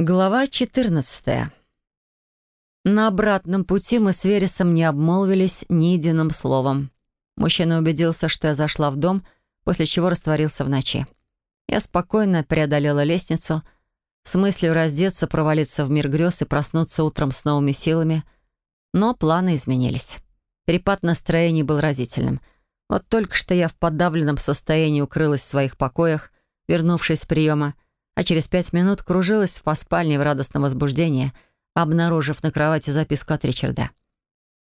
Глава 14. На обратном пути мы с Вересом не обмолвились ни единым словом. Мужчина убедился, что я зашла в дом, после чего растворился в ночи. Я спокойно преодолела лестницу, с мыслью раздеться, провалиться в мир грез и проснуться утром с новыми силами. Но планы изменились. Перепад настроений был разительным. Вот только что я в подавленном состоянии укрылась в своих покоях, вернувшись с приема, а через пять минут кружилась по спальне в радостном возбуждении, обнаружив на кровати записку от Ричарда.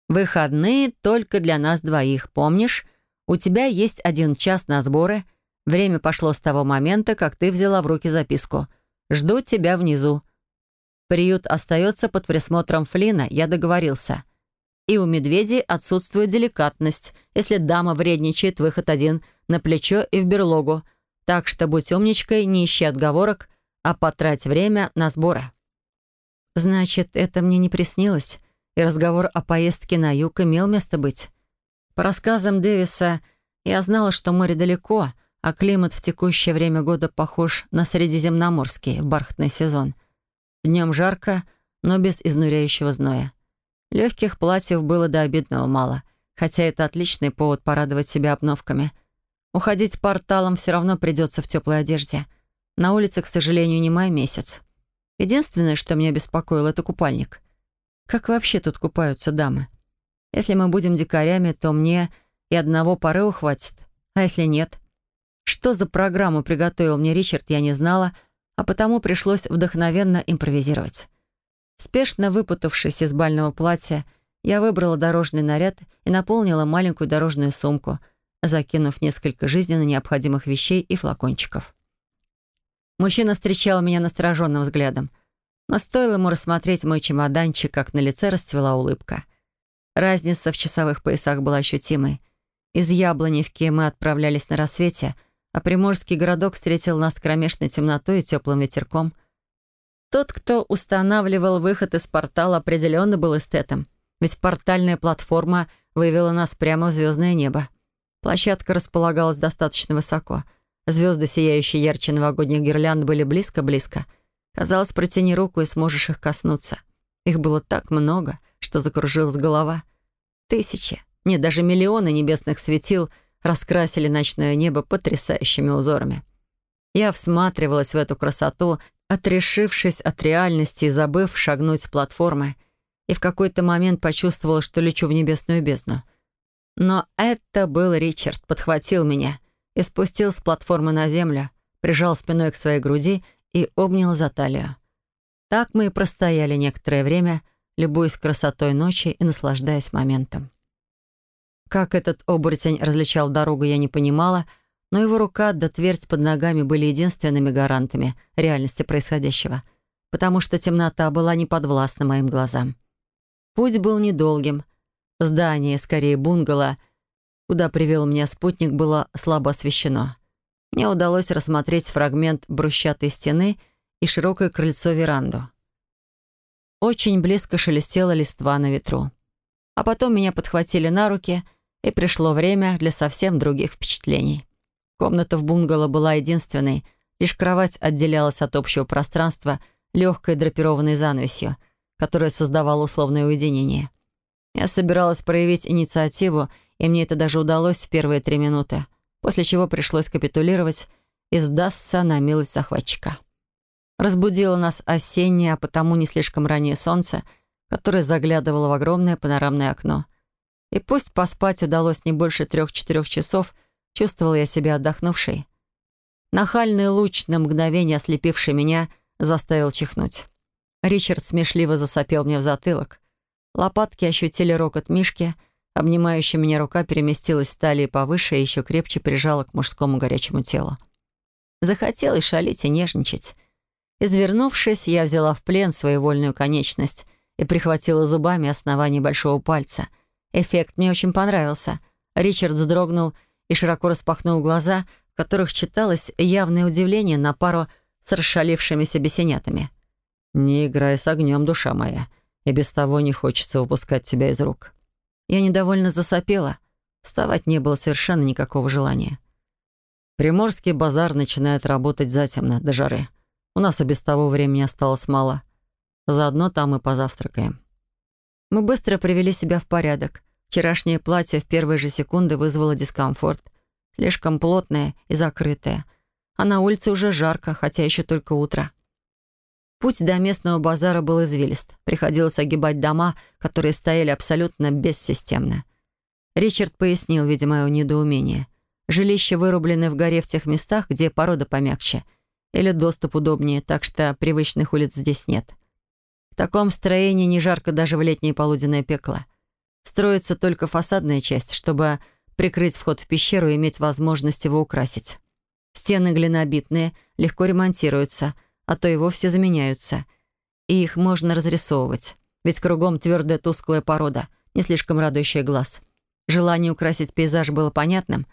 «Выходные только для нас двоих, помнишь? У тебя есть один час на сборы. Время пошло с того момента, как ты взяла в руки записку. Жду тебя внизу. Приют остается под присмотром Флина, я договорился. И у медведей отсутствует деликатность. Если дама вредничает, выход один — на плечо и в берлогу — так что будь умничкой, не ищи отговорок, а потрать время на сборы. Значит, это мне не приснилось, и разговор о поездке на юг имел место быть. По рассказам Дэвиса, я знала, что море далеко, а климат в текущее время года похож на средиземноморский в бархатный сезон. Днем жарко, но без изнуряющего зноя. Легких платьев было до обидного мало, хотя это отличный повод порадовать себя обновками — Уходить порталом все равно придется в теплой одежде. На улице, к сожалению, не май месяц. Единственное, что меня беспокоило, это купальник. Как вообще тут купаются дамы? Если мы будем дикарями, то мне и одного порыва хватит. А если нет? Что за программу приготовил мне Ричард, я не знала, а потому пришлось вдохновенно импровизировать. Спешно выпутавшись из бального платья, я выбрала дорожный наряд и наполнила маленькую дорожную сумку — закинув несколько жизненно необходимых вещей и флакончиков. Мужчина встречал меня настороженным взглядом, но стоило ему рассмотреть мой чемоданчик, как на лице расцвела улыбка. Разница в часовых поясах была ощутимой. Из Яблоневки мы отправлялись на рассвете, а приморский городок встретил нас кромешной темнотой и теплым ветерком. Тот, кто устанавливал выход из портала, определенно был эстетом, ведь портальная платформа вывела нас прямо в звездное небо. Площадка располагалась достаточно высоко. Звезды, сияющие ярче новогодних гирлянд, были близко-близко. Казалось, протяни руку и сможешь их коснуться. Их было так много, что закружилась голова. Тысячи, нет, даже миллионы небесных светил раскрасили ночное небо потрясающими узорами. Я всматривалась в эту красоту, отрешившись от реальности и забыв шагнуть с платформы, и в какой-то момент почувствовала, что лечу в небесную бездну — но это был Ричард, подхватил меня и спустил с платформы на землю, прижал спиной к своей груди и обнял за талию. Так мы и простояли некоторое время, любуясь красотой ночи и наслаждаясь моментом. Как этот оборотень различал дорогу, я не понимала, но его рука да твердь под ногами были единственными гарантами реальности происходящего, потому что темнота была не подвластна моим глазам. Путь был недолгим — Здание, скорее бунгало, куда привел меня спутник, было слабо освещено. Мне удалось рассмотреть фрагмент брусчатой стены и широкое крыльцо-веранду. Очень близко шелестела листва на ветру. А потом меня подхватили на руки, и пришло время для совсем других впечатлений. Комната в бунгало была единственной, лишь кровать отделялась от общего пространства легкой драпированной занавесью, которая создавала условное уединение. Я собиралась проявить инициативу, и мне это даже удалось в первые три минуты, после чего пришлось капитулировать и сдастся на милость захватчика. Разбудило нас осеннее, а потому не слишком раннее солнце, которое заглядывало в огромное панорамное окно. И пусть поспать удалось не больше трех-четырех часов, чувствовал я себя отдохнувшей. Нахальный луч, на мгновение ослепивший меня, заставил чихнуть. Ричард смешливо засопел мне в затылок — Лопатки ощутили рокот Мишки, обнимающая меня рука переместилась с талии повыше и еще крепче прижала к мужскому горячему телу. Захотелось шалить и нежничать. Извернувшись, я взяла в плен свою вольную конечность и прихватила зубами основание большого пальца. Эффект мне очень понравился. Ричард вздрогнул и широко распахнул глаза, в которых читалось явное удивление на пару с расшалившимися бесенятами. «Не играй с огнем, душа моя и без того не хочется выпускать тебя из рук. Я недовольно засопела. Вставать не было совершенно никакого желания. Приморский базар начинает работать затемно, до жары. У нас и без того времени осталось мало. Заодно там и позавтракаем». Мы быстро привели себя в порядок. Вчерашнее платье в первые же секунды вызвало дискомфорт. Слишком плотное и закрытое. А на улице уже жарко, хотя еще только утро. Путь до местного базара был извилист. Приходилось огибать дома, которые стояли абсолютно бессистемно. Ричард пояснил, видя мое недоумение. Жилища вырублены в горе в тех местах, где порода помягче. Или доступ удобнее, так что привычных улиц здесь нет. В таком строении не жарко даже в летнее полуденное пекло. Строится только фасадная часть, чтобы прикрыть вход в пещеру и иметь возможность его украсить. Стены глинобитные, легко ремонтируются, а то и вовсе заменяются. И их можно разрисовывать, ведь кругом твердая тусклая порода, не слишком радующая глаз. Желание украсить пейзаж было понятным.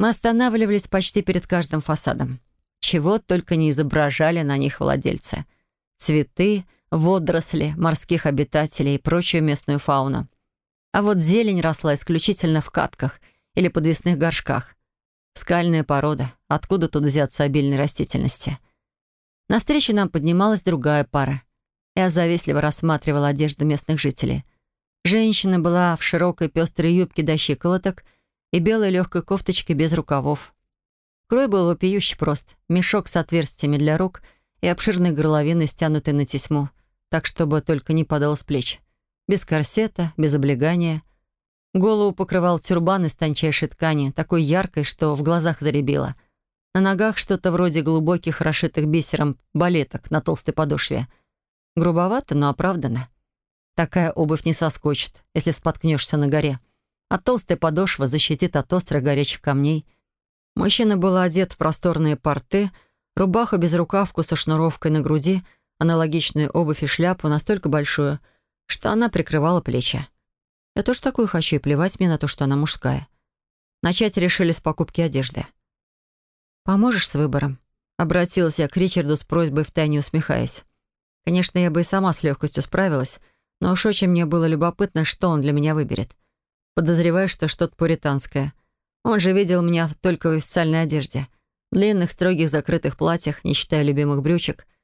Мы останавливались почти перед каждым фасадом. Чего только не изображали на них владельцы. Цветы, водоросли, морских обитателей и прочую местную фауну. А вот зелень росла исключительно в катках или подвесных горшках. Скальная порода. Откуда тут взяться обильной растительности? На встрече нам поднималась другая пара. Я завистливо рассматривала одежду местных жителей. Женщина была в широкой пестрой юбке до щиколоток и белой легкой кофточке без рукавов. Крой был вопиющий прост. Мешок с отверстиями для рук и обширной горловиной, стянутой на тесьму — так, чтобы только не падал с плеч. Без корсета, без облегания. Голову покрывал тюрбан из тончайшей ткани, такой яркой, что в глазах заребило. На ногах что-то вроде глубоких, расшитых бисером балеток на толстой подошве. Грубовато, но оправданно. Такая обувь не соскочит, если споткнешься на горе. А толстая подошва защитит от острых горячих камней. Мужчина был одет в просторные порты, рубаха без рукавку со шнуровкой на груди — аналогичную обувь и шляпу, настолько большую, что она прикрывала плечи. Я тоже такую хочу, и плевать мне на то, что она мужская. Начать решили с покупки одежды. «Поможешь с выбором?» Обратилась я к Ричарду с просьбой, втайне усмехаясь. Конечно, я бы и сама с легкостью справилась, но уж очень мне было любопытно, что он для меня выберет. Подозреваю, что что-то пуританское. Он же видел меня только в официальной одежде. Длинных, строгих, закрытых платьях, не считая любимых брючек —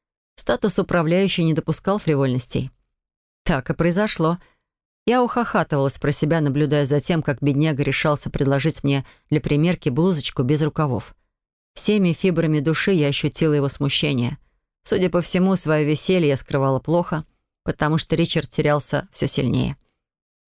Статус управляющей не допускал фривольностей. Так и произошло. Я ухахатывалась про себя, наблюдая за тем, как бедняга решался предложить мне для примерки блузочку без рукавов. Всеми фибрами души я ощутила его смущение. Судя по всему, свое веселье я скрывала плохо, потому что Ричард терялся все сильнее.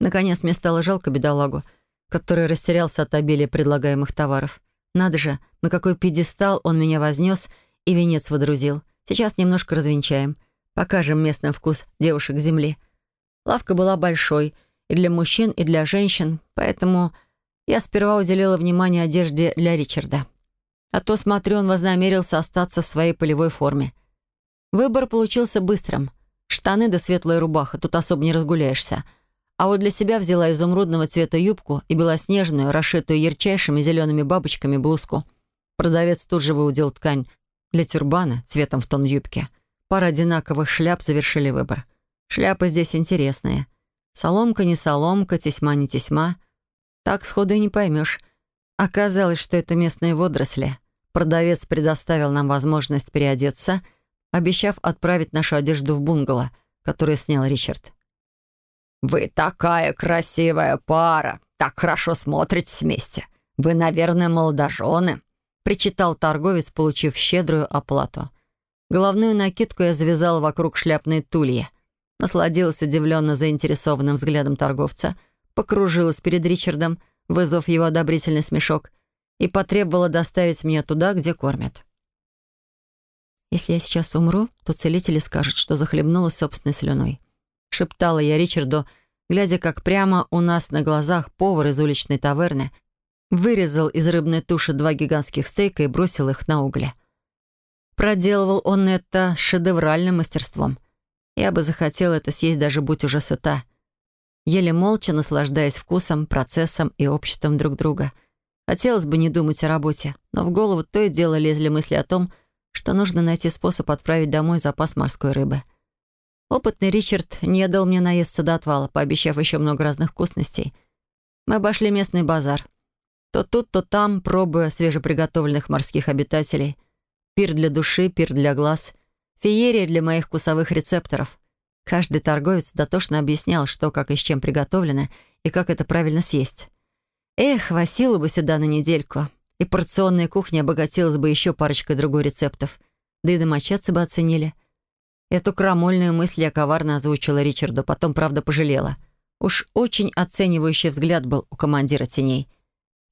Наконец, мне стало жалко бедолагу, который растерялся от обилия предлагаемых товаров. Надо же, на какой пьедестал он меня вознес и венец водрузил — Сейчас немножко развенчаем. Покажем местный вкус девушек земли. Лавка была большой и для мужчин, и для женщин, поэтому я сперва уделила внимание одежде для Ричарда. А то, смотрю, он вознамерился остаться в своей полевой форме. Выбор получился быстрым. Штаны да светлая рубаха, тут особо не разгуляешься. А вот для себя взяла изумрудного цвета юбку и белоснежную, расшитую ярчайшими зелеными бабочками блузку. Продавец тут же выудил ткань для тюрбана цветом в тон юбки. Пара одинаковых шляп завершили выбор. Шляпы здесь интересные. Соломка не соломка, тесьма не тесьма. Так сходу и не поймешь. Оказалось, что это местные водоросли. Продавец предоставил нам возможность переодеться, обещав отправить нашу одежду в бунгало, которое снял Ричард. «Вы такая красивая пара! Так хорошо смотритесь вместе! Вы, наверное, молодожены!» причитал торговец, получив щедрую оплату. Головную накидку я завязала вокруг шляпной тульи. Насладилась удивленно заинтересованным взглядом торговца, покружилась перед Ричардом, вызвав его одобрительный смешок, и потребовала доставить меня туда, где кормят. «Если я сейчас умру, то целители скажут, что захлебнулась собственной слюной», — шептала я Ричарду, глядя, как прямо у нас на глазах повар из уличной таверны Вырезал из рыбной туши два гигантских стейка и бросил их на угли. Проделывал он это с шедевральным мастерством. Я бы захотела это съесть, даже будь уже сыта. Еле молча, наслаждаясь вкусом, процессом и обществом друг друга. Хотелось бы не думать о работе, но в голову то и дело лезли мысли о том, что нужно найти способ отправить домой запас морской рыбы. Опытный Ричард не дал мне наесться до отвала, пообещав еще много разных вкусностей. Мы обошли местный базар. То тут, то там, пробуя свежеприготовленных морских обитателей. Пир для души, пир для глаз. Феерия для моих вкусовых рецепторов. Каждый торговец дотошно объяснял, что, как и с чем приготовлено, и как это правильно съесть. Эх, Василу бы сюда на недельку. И порционная кухня обогатилась бы еще парочкой другой рецептов. Да и домочадцы бы оценили. Эту крамольную мысль я коварно озвучила Ричарду, потом, правда, пожалела. Уж очень оценивающий взгляд был у командира теней.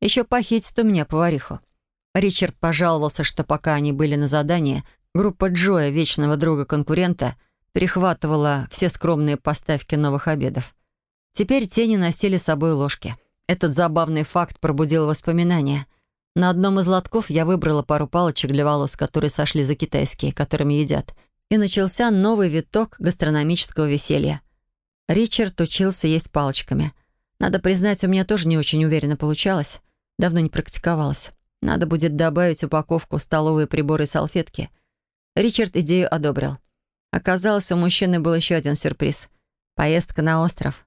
Еще похитит у меня повариху. Ричард пожаловался, что пока они были на задании, группа Джоя, вечного друга-конкурента, перехватывала все скромные поставки новых обедов. Теперь тени носили с собой ложки. Этот забавный факт пробудил воспоминания. На одном из лотков я выбрала пару палочек для волос, которые сошли за китайские, которыми едят. И начался новый виток гастрономического веселья. Ричард учился есть палочками. Надо признать, у меня тоже не очень уверенно получалось. Давно не практиковалась. Надо будет добавить упаковку столовые приборы и салфетки. Ричард идею одобрил. Оказалось, у мужчины был еще один сюрприз. Поездка на остров.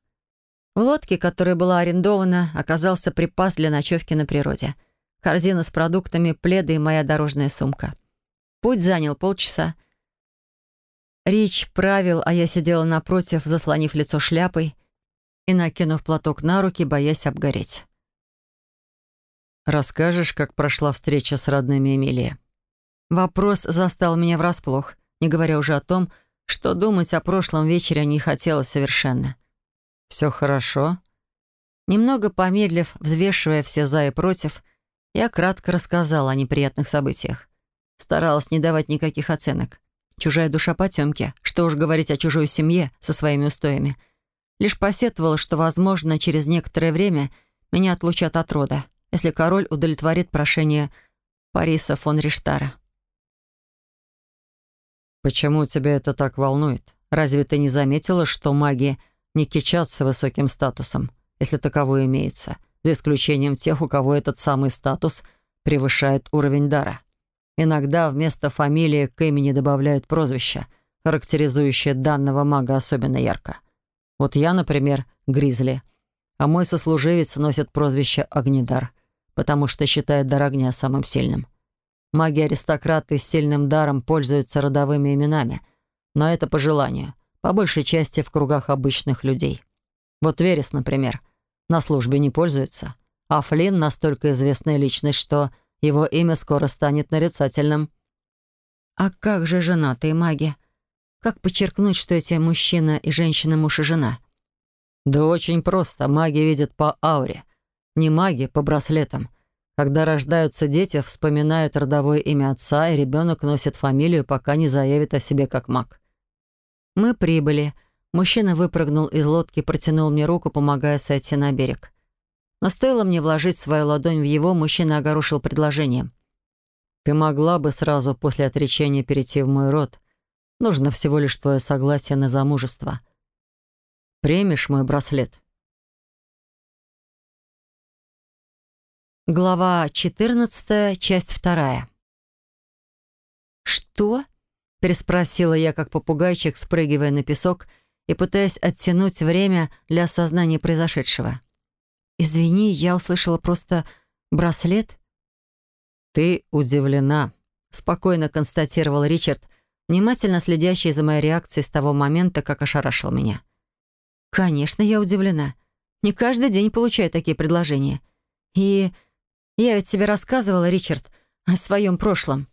В лодке, которая была арендована, оказался припас для ночевки на природе. Корзина с продуктами, пледы и моя дорожная сумка. Путь занял полчаса. Рич правил, а я сидела напротив, заслонив лицо шляпой и накинув платок на руки, боясь обгореть. «Расскажешь, как прошла встреча с родными Эмилии?» Вопрос застал меня врасплох, не говоря уже о том, что думать о прошлом вечере не хотелось совершенно. «Все хорошо?» Немного помедлив, взвешивая все «за» и «против», я кратко рассказала о неприятных событиях. Старалась не давать никаких оценок. Чужая душа потемки, что уж говорить о чужой семье со своими устоями. Лишь посетовала, что, возможно, через некоторое время меня отлучат от рода, если король удовлетворит прошение Париса фон Риштара. «Почему тебя это так волнует? Разве ты не заметила, что маги не кичатся высоким статусом, если таковой имеется, за исключением тех, у кого этот самый статус превышает уровень дара. Иногда вместо фамилии к имени добавляют прозвище, характеризующее данного мага особенно ярко. Вот я, например, Гризли, а мой сослуживец носит прозвище Огнедар, потому что считает дар огня самым сильным. Маги-аристократы с сильным даром пользуются родовыми именами, но это по желанию — по большей части в кругах обычных людей. Вот Верес, например, на службе не пользуется, а Флинн настолько известная личность, что его имя скоро станет нарицательным. А как же женатые маги? Как подчеркнуть, что эти мужчина и женщина муж и жена? Да очень просто. Маги видят по ауре. Не маги, по браслетам. Когда рождаются дети, вспоминают родовое имя отца, и ребенок носит фамилию, пока не заявит о себе как маг. Мы прибыли. Мужчина выпрыгнул из лодки и протянул мне руку, помогая сойти на берег. Но стоило мне вложить свою ладонь в его, мужчина огорошил предложением. «Ты могла бы сразу после отречения перейти в мой род. Нужно всего лишь твое согласие на замужество. Примешь мой браслет?» Глава 14, часть 2. «Что?» Переспросила я, как попугайчик, спрыгивая на песок и пытаясь оттянуть время для осознания произошедшего. «Извини, я услышала просто браслет». «Ты удивлена», — спокойно констатировал Ричард, внимательно следящий за моей реакцией с того момента, как ошарашил меня. «Конечно, я удивлена. Не каждый день получаю такие предложения. И я ведь тебе рассказывала, Ричард, о своем прошлом.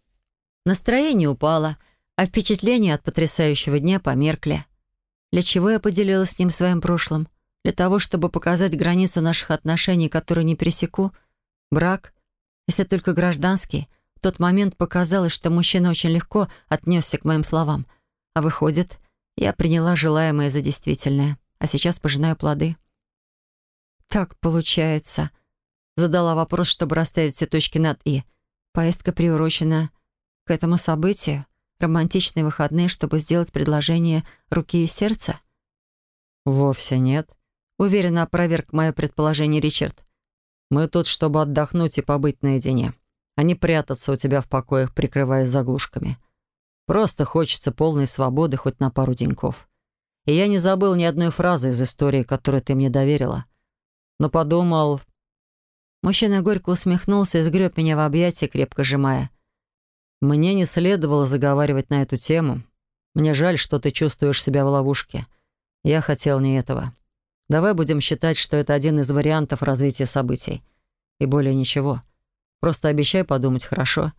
Настроение упало — а впечатления от потрясающего дня померкли. Для чего я поделилась с ним своим прошлым? Для того, чтобы показать границу наших отношений, которую не пересеку? Брак? Если только гражданский. В тот момент показалось, что мужчина очень легко отнесся к моим словам. А выходит, я приняла желаемое за действительное, а сейчас пожинаю плоды. «Так получается», — задала вопрос, чтобы расставить все точки над «и». Поездка приурочена к этому событию романтичные выходные, чтобы сделать предложение руки и сердца? «Вовсе нет», — уверенно опроверг мое предположение Ричард. «Мы тут, чтобы отдохнуть и побыть наедине, а не прятаться у тебя в покоях, прикрываясь заглушками. Просто хочется полной свободы хоть на пару деньков. И я не забыл ни одной фразы из истории, которую ты мне доверила. Но подумал...» Мужчина горько усмехнулся и сгреб меня в объятия, крепко сжимая. Мне не следовало заговаривать на эту тему, Мне жаль, что ты чувствуешь себя в ловушке. Я хотел не этого. Давай будем считать, что это один из вариантов развития событий. И более ничего. Просто обещай подумать хорошо.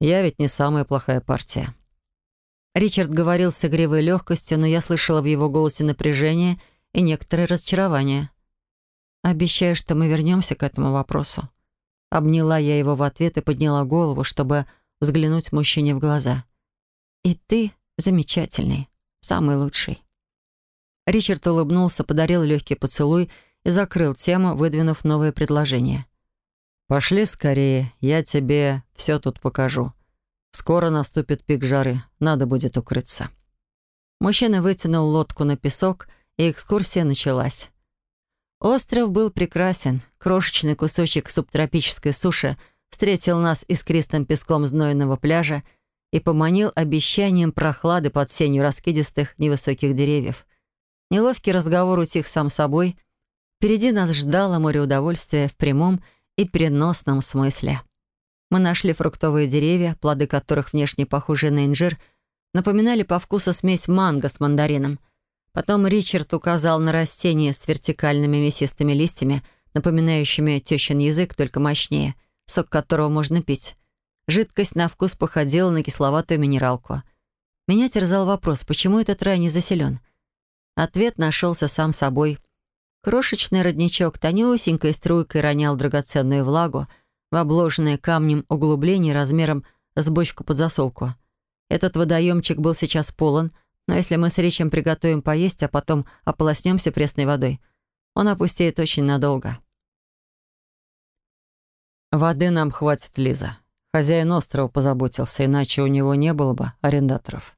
Я ведь не самая плохая партия». Ричард говорил с игривой легкостью, но я слышала в его голосе напряжение и некоторое разочарование. «Обещаю, что мы вернемся к этому вопросу». Обняла я его в ответ и подняла голову, чтобы взглянуть мужчине в глаза. «И ты замечательный, самый лучший». Ричард улыбнулся, подарил легкий поцелуй и закрыл тему, выдвинув новое предложение. «Пошли скорее, я тебе все тут покажу. Скоро наступит пик жары, надо будет укрыться». Мужчина вытянул лодку на песок, и экскурсия началась. Остров был прекрасен. Крошечный кусочек субтропической суши встретил нас искристым песком знойного пляжа и поманил обещанием прохлады под сенью раскидистых невысоких деревьев. Неловкий разговор утих сам собой. Впереди нас ждало море удовольствия в прямом и переносном смысле. Мы нашли фруктовые деревья, плоды которых внешне похожи на инжир, напоминали по вкусу смесь манго с мандарином. Потом Ричард указал на растение с вертикальными мясистыми листьями, напоминающими тещин язык, только мощнее, сок которого можно пить. Жидкость на вкус походила на кисловатую минералку. Меня терзал вопрос, почему этот рай не заселен? Ответ нашелся сам собой. Крошечный родничок тонюсенькой струйкой ронял драгоценную влагу в обложенное камнем углубление размером с бочку под засолку. Этот водоемчик был сейчас полон, но если мы с Ричем приготовим поесть, а потом ополоснемся пресной водой, он опустеет очень надолго. «Воды нам хватит, Лиза. Хозяин острова позаботился, иначе у него не было бы арендаторов».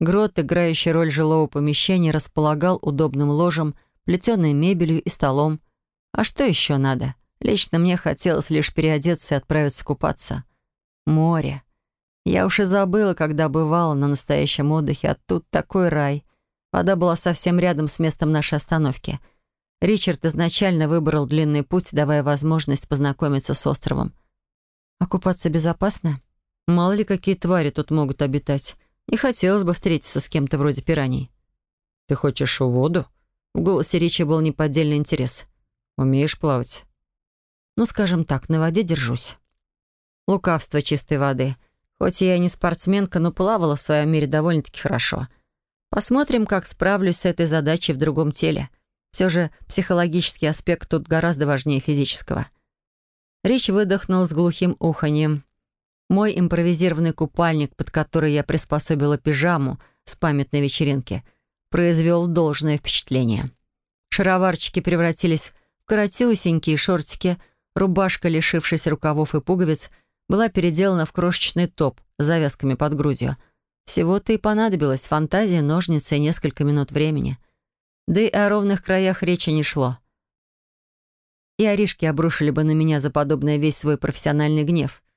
Грот, играющий роль жилого помещения, располагал удобным ложем, плетеной мебелью и столом. А что еще надо? Лично мне хотелось лишь переодеться и отправиться купаться. Море. Я уж и забыла, когда бывала на настоящем отдыхе, а тут такой рай. Вода была совсем рядом с местом нашей остановки. Ричард изначально выбрал длинный путь, давая возможность познакомиться с островом. А купаться безопасно? Мало ли, какие твари тут могут обитать. Не хотелось бы встретиться с кем-то вроде пираний. «Ты хочешь в воду?» В голосе Ричи был неподдельный интерес. «Умеешь плавать?» «Ну, скажем так, на воде держусь». Лукавство чистой воды. Хоть я и не спортсменка, но плавала в своем мире довольно-таки хорошо. Посмотрим, как справлюсь с этой задачей в другом теле. Все же психологический аспект тут гораздо важнее физического. Рич выдохнул с глухим уханьем. Мой импровизированный купальник, под который я приспособила пижаму с памятной вечеринки, произвел должное впечатление. Шароварчики превратились в коротюсенькие шортики, рубашка, лишившись рукавов и пуговиц, была переделана в крошечный топ с завязками под грудью. Всего-то и понадобилось фантазия, ножницы и несколько минут времени. Да и о ровных краях речи не шло. И оришки обрушили бы на меня за подобное весь свой профессиональный гнев —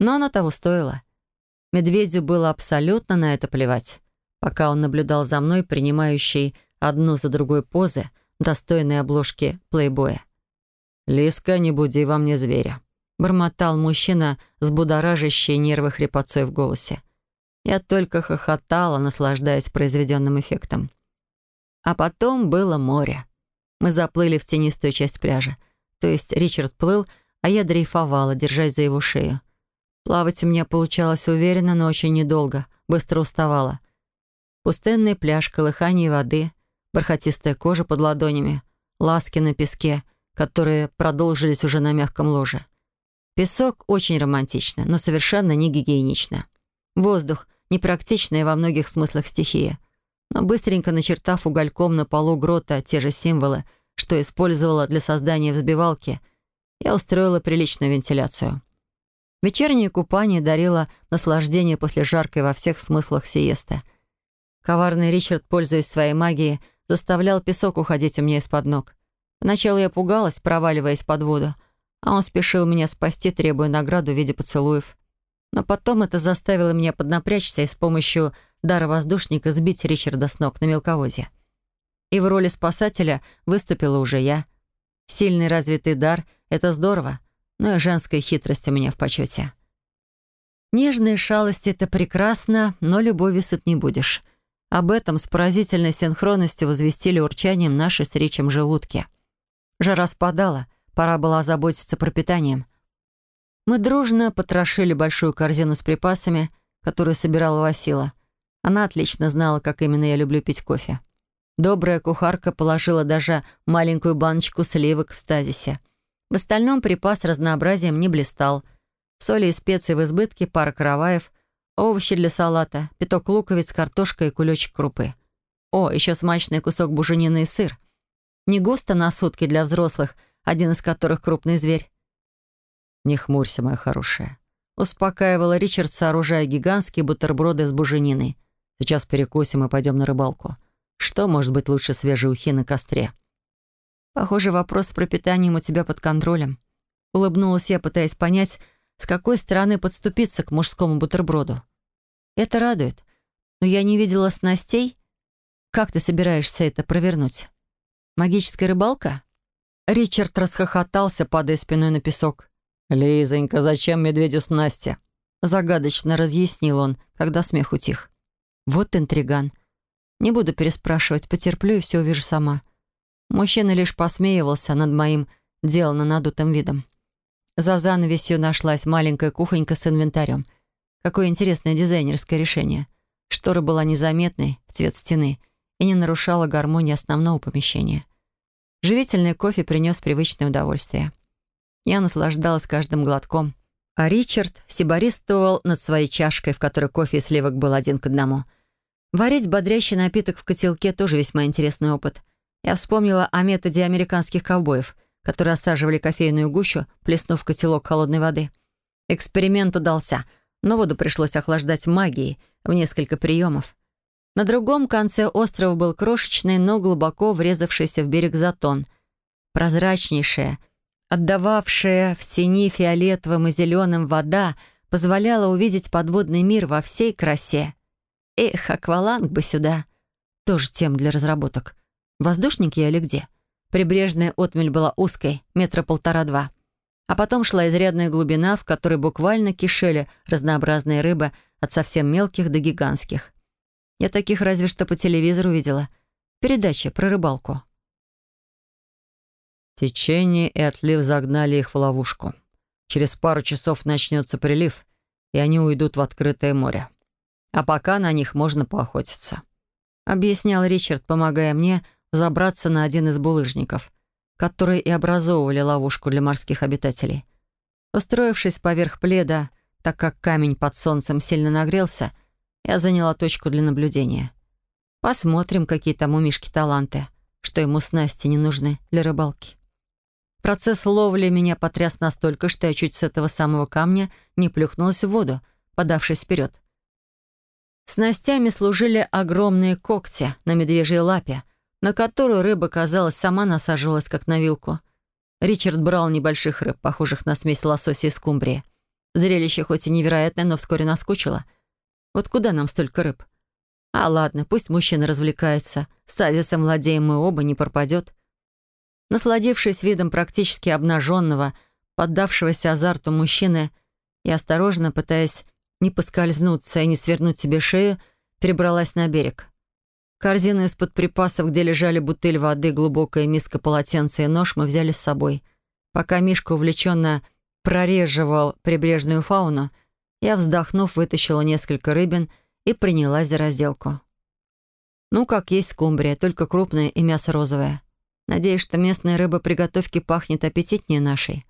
но оно того стоило. Медведю было абсолютно на это плевать, пока он наблюдал за мной, принимающей одну за другой позы, достойной обложки плейбоя. «Лиска, не буди во мне зверя», — бормотал мужчина с будоражащей нервы хрипотцой в голосе. Я только хохотала, наслаждаясь произведенным эффектом. А потом было море. Мы заплыли в тенистую часть пляжа. То есть Ричард плыл, а я дрейфовала, держась за его шею. Плавать у меня получалось уверенно, но очень недолго. Быстро уставала. Пустынный пляж, колыхание воды, бархатистая кожа под ладонями, ласки на песке, которые продолжились уже на мягком ложе. Песок очень романтично, но совершенно не гигиенично. Воздух — непрактичная во многих смыслах стихия. Но быстренько начертав угольком на полу грота те же символы, что использовала для создания взбивалки, я устроила приличную вентиляцию — Вечернее купание дарило наслаждение после жаркой во всех смыслах сиесты. Коварный Ричард, пользуясь своей магией, заставлял песок уходить у меня из-под ног. Поначалу я пугалась, проваливаясь под воду, а он спешил меня спасти, требуя награду в виде поцелуев. Но потом это заставило меня поднапрячься и с помощью дара воздушника сбить Ричарда с ног на мелководье. И в роли спасателя выступила уже я. Сильный развитый дар — это здорово, но и женская хитрость у меня в почете. Нежные шалости — это прекрасно, но любовью сыт не будешь. Об этом с поразительной синхронностью возвестили урчанием наши с речем желудки. Жара спадала, пора было озаботиться пропитанием. Мы дружно потрошили большую корзину с припасами, которую собирала Васила. Она отлично знала, как именно я люблю пить кофе. Добрая кухарка положила даже маленькую баночку сливок в стазисе. В остальном припас разнообразием не блистал. Соли и специи в избытке, пара караваев, овощи для салата, пяток луковиц, картошка и кулечек крупы. О, еще смачный кусок буженины и сыр. Не густо на сутки для взрослых, один из которых крупный зверь. «Не хмурься, моя хорошая», — успокаивала Ричард, сооружая гигантские бутерброды с бужениной. «Сейчас перекусим и пойдем на рыбалку. Что может быть лучше свежей ухи на костре?» «Похоже, вопрос с пропитанием у тебя под контролем». Улыбнулась я, пытаясь понять, с какой стороны подступиться к мужскому бутерброду. «Это радует. Но я не видела снастей. Как ты собираешься это провернуть? Магическая рыбалка?» Ричард расхохотался, падая спиной на песок. «Лизонька, зачем медведю снасти?» Загадочно разъяснил он, когда смех утих. «Вот интриган. Не буду переспрашивать, потерплю и все увижу сама». Мужчина лишь посмеивался над моим деланно надутым видом. За занавесью нашлась маленькая кухонька с инвентарем. Какое интересное дизайнерское решение. Штора была незаметной, в цвет стены, и не нарушала гармонии основного помещения. Живительный кофе принес привычное удовольствие. Я наслаждалась каждым глотком. А Ричард сибористовал над своей чашкой, в которой кофе и сливок был один к одному. Варить бодрящий напиток в котелке тоже весьма интересный опыт. Я вспомнила о методе американских ковбоев, которые осаживали кофейную гущу, плеснув в котелок холодной воды. Эксперимент удался, но воду пришлось охлаждать магией в несколько приемов. На другом конце острова был крошечный, но глубоко врезавшийся в берег затон. Прозрачнейшая — Отдававшая в тени фиолетовым и зеленым вода позволяла увидеть подводный мир во всей красе. Эх, акваланг бы сюда. Тоже тем для разработок. Воздушник я или где? Прибрежная отмель была узкой, метра полтора-два. А потом шла изрядная глубина, в которой буквально кишели разнообразные рыбы от совсем мелких до гигантских. Я таких разве что по телевизору видела. Передача про рыбалку. Течение и отлив загнали их в ловушку. Через пару часов начнется прилив, и они уйдут в открытое море. А пока на них можно поохотиться. Объяснял Ричард, помогая мне забраться на один из булыжников, которые и образовывали ловушку для морских обитателей. Устроившись поверх пледа, так как камень под солнцем сильно нагрелся, я заняла точку для наблюдения. Посмотрим, какие там у Мишки таланты, что ему снасти не нужны для рыбалки. Процесс ловли меня потряс настолько, что я чуть с этого самого камня не плюхнулась в воду, подавшись вперед. Снастями служили огромные когти на медвежьей лапе, на которую рыба, казалось, сама насаживалась, как на вилку. Ричард брал небольших рыб, похожих на смесь лосося и скумбрии. Зрелище хоть и невероятное, но вскоре наскучило. Вот куда нам столько рыб? А ладно, пусть мужчина развлекается. Стазисом владеем мы оба, не пропадет. Насладившись видом практически обнаженного, поддавшегося азарту мужчины, и осторожно, пытаясь не поскользнуться и не свернуть себе шею, перебралась на берег. Корзину из-под припасов, где лежали бутыль воды, глубокая миска полотенца и нож, мы взяли с собой. Пока Мишка увлеченно прореживал прибрежную фауну, я, вздохнув, вытащила несколько рыбин и принялась за разделку. Ну, как есть скумбрия, только крупная и мясо розовое. Надеюсь, что местная рыба при готовке пахнет аппетитнее нашей.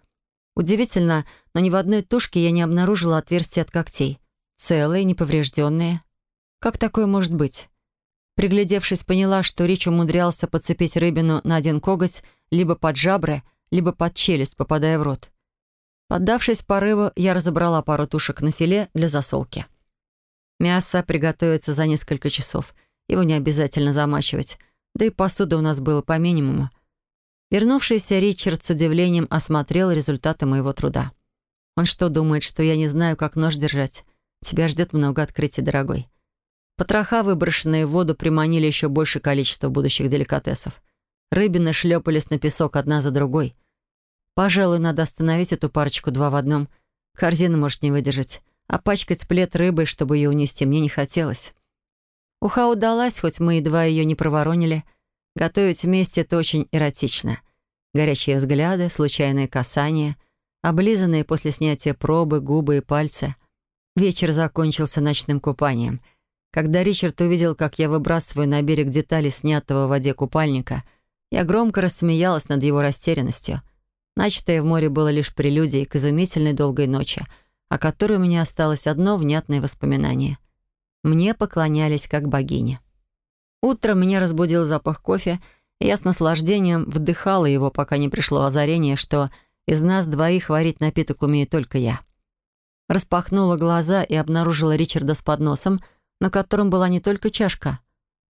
Удивительно, но ни в одной тушке я не обнаружила отверстия от когтей. Целые, неповрежденные. Как такое может быть? Приглядевшись, поняла, что Рич умудрялся подцепить рыбину на один коготь либо под жабры, либо под челюсть, попадая в рот. Поддавшись порыву, я разобрала пару тушек на филе для засолки. Мясо приготовится за несколько часов. Его не обязательно замачивать — да и посуды у нас было по минимуму. Вернувшийся Ричард с удивлением осмотрел результаты моего труда. Он что, думает, что я не знаю, как нож держать? Тебя ждет много открытий, дорогой. Потроха, выброшенные в воду, приманили еще больше количества будущих деликатесов. Рыбины шлепались на песок одна за другой. Пожалуй, надо остановить эту парочку два в одном. Корзина может не выдержать. а пачкать плед рыбой, чтобы ее унести, мне не хотелось. Уха удалась, хоть мы едва ее не проворонили. Готовить вместе — это очень эротично. Горячие взгляды, случайные касания, облизанные после снятия пробы губы и пальцы. Вечер закончился ночным купанием. Когда Ричард увидел, как я выбрасываю на берег детали снятого в воде купальника, я громко рассмеялась над его растерянностью. Начатое в море было лишь прелюдией к изумительной долгой ночи, о которой у меня осталось одно внятное воспоминание. Мне поклонялись как богине. Утром меня разбудил запах кофе, и я с наслаждением вдыхала его, пока не пришло озарение, что из нас двоих варить напиток умею только я. Распахнула глаза и обнаружила Ричарда с подносом, на котором была не только чашка,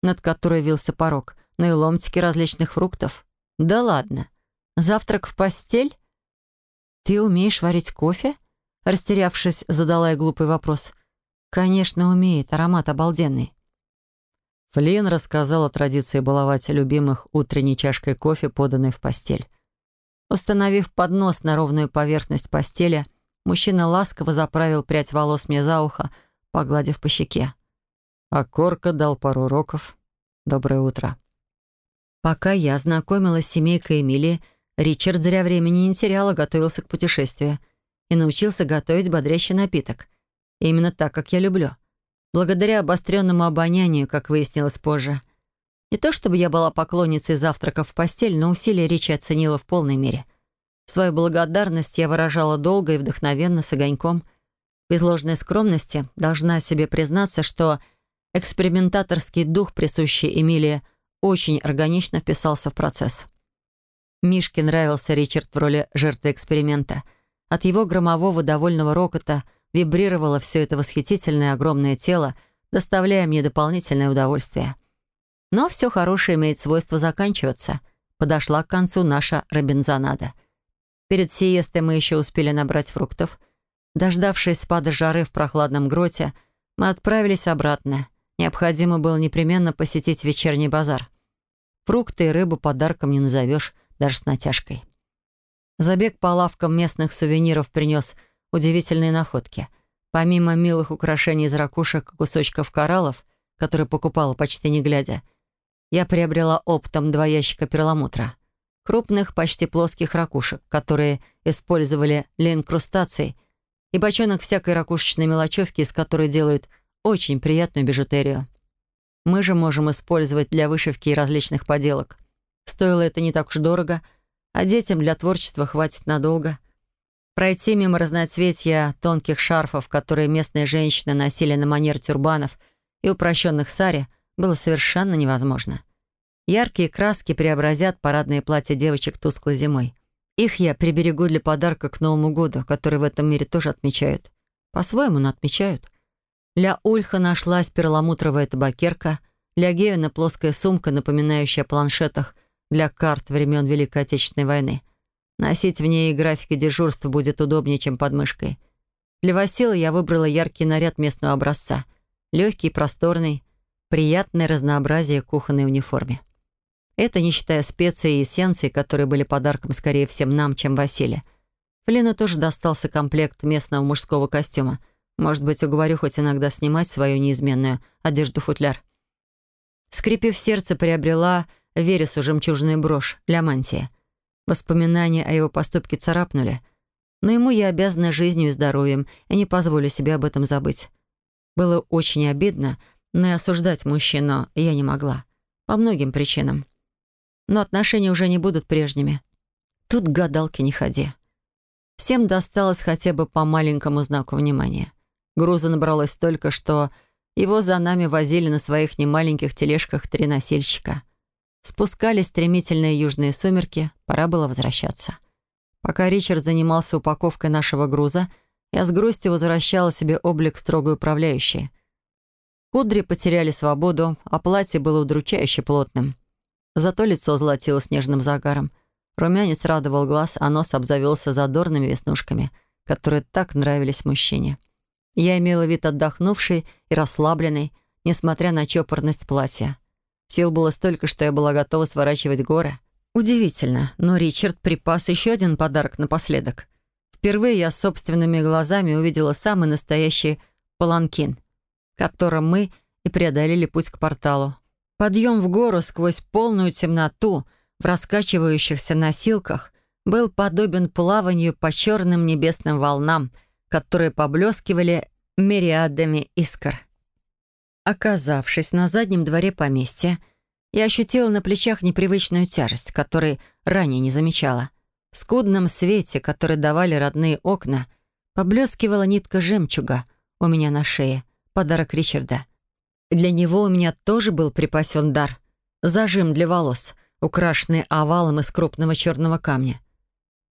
над которой вился порог, но и ломтики различных фруктов. Да ладно. Завтрак в постель? Ты умеешь варить кофе? Растерявшись, задала я глупый вопрос — Конечно, умеет. Аромат обалденный. Флин рассказал о традиции баловать любимых утренней чашкой кофе, поданной в постель. Установив поднос на ровную поверхность постели, мужчина ласково заправил прядь волос мне за ухо, погладив по щеке. А Корка дал пару уроков. Доброе утро. Пока я знакомилась с семейкой Эмилии, Ричард зря времени не терял, а готовился к путешествию и научился готовить бодрящий напиток — именно так, как я люблю. Благодаря обостренному обонянию, как выяснилось позже. Не то чтобы я была поклонницей завтраков в постель, но усилия речи оценила в полной мере. Свою благодарность я выражала долго и вдохновенно, с огоньком. Без ложной скромности должна себе признаться, что экспериментаторский дух, присущий Эмилии, очень органично вписался в процесс. Мишке нравился Ричард в роли жертвы эксперимента. От его громового довольного рокота – вибрировало все это восхитительное огромное тело, доставляя мне дополнительное удовольствие. Но все хорошее имеет свойство заканчиваться. Подошла к концу наша робинзонада. Перед сиестой мы еще успели набрать фруктов. Дождавшись спада жары в прохладном гроте, мы отправились обратно. Необходимо было непременно посетить вечерний базар. Фрукты и рыбу подарком не назовешь, даже с натяжкой. Забег по лавкам местных сувениров принес удивительные находки. Помимо милых украшений из ракушек и кусочков кораллов, которые покупала почти не глядя, я приобрела оптом два ящика перламутра. Крупных, почти плоских ракушек, которые использовали для инкрустаций, и бочонок всякой ракушечной мелочевки, из которой делают очень приятную бижутерию. Мы же можем использовать для вышивки и различных поделок. Стоило это не так уж дорого, а детям для творчества хватит надолго. Пройти мимо разноцветья тонких шарфов, которые местные женщины носили на манер тюрбанов и упрощенных сари, было совершенно невозможно. Яркие краски преобразят парадные платья девочек тусклой зимой. Их я приберегу для подарка к Новому году, который в этом мире тоже отмечают. По-своему, но отмечают. Для Ульха нашлась перламутровая табакерка, для Гевина плоская сумка, напоминающая о планшетах для карт времен Великой Отечественной войны — Носить в ней графики дежурства будет удобнее, чем под мышкой. Для Васила я выбрала яркий наряд местного образца. Легкий, просторный, приятное разнообразие кухонной униформе. Это не считая специй и эссенций, которые были подарком скорее всем нам, чем Василия. Флину тоже достался комплект местного мужского костюма. Может быть, уговорю хоть иногда снимать свою неизменную одежду-футляр. Скрипив сердце, приобрела Вересу жемчужную брошь для мантии. Воспоминания о его поступке царапнули, но ему я обязана жизнью и здоровьем, и не позволю себе об этом забыть. Было очень обидно, но и осуждать мужчину я не могла. По многим причинам. Но отношения уже не будут прежними. Тут гадалки не ходи. Всем досталось хотя бы по маленькому знаку внимания. Груза набралось столько, что его за нами возили на своих немаленьких тележках три носильщика — Спускались стремительные южные сумерки, пора было возвращаться. Пока Ричард занимался упаковкой нашего груза, я с грустью возвращала себе облик строгой управляющей. Кудри потеряли свободу, а платье было удручающе плотным. Зато лицо золотило снежным загаром. Румянец радовал глаз, а нос обзавелся задорными веснушками, которые так нравились мужчине. Я имела вид отдохнувший и расслабленный, несмотря на чопорность платья. Сил было столько, что я была готова сворачивать горы. Удивительно, но Ричард припас еще один подарок напоследок. Впервые я собственными глазами увидела самый настоящий паланкин, которым мы и преодолели путь к порталу. Подъем в гору сквозь полную темноту в раскачивающихся носилках был подобен плаванию по черным небесным волнам, которые поблескивали мириадами искр. Оказавшись на заднем дворе поместья, я ощутила на плечах непривычную тяжесть, которой ранее не замечала. В скудном свете, который давали родные окна, поблескивала нитка жемчуга у меня на шее, подарок Ричарда. Для него у меня тоже был припасен дар — зажим для волос, украшенный овалом из крупного черного камня.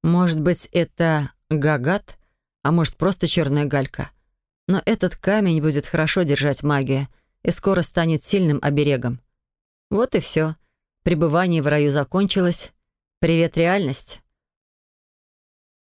Может быть, это гагат, а может, просто черная галька. Но этот камень будет хорошо держать магию — и скоро станет сильным оберегом. Вот и все. Пребывание в раю закончилось. Привет, реальность.